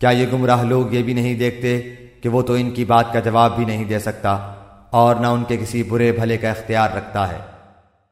کیا یہ گمراہ لوگ یہ بھی نہیں دیکھتے کہ وہ تو ان کی بات کا جواب بھی نہیں دے سکتا اور نہ ان کے کسی برے بھلے کا اختیار رکھتا ہے؟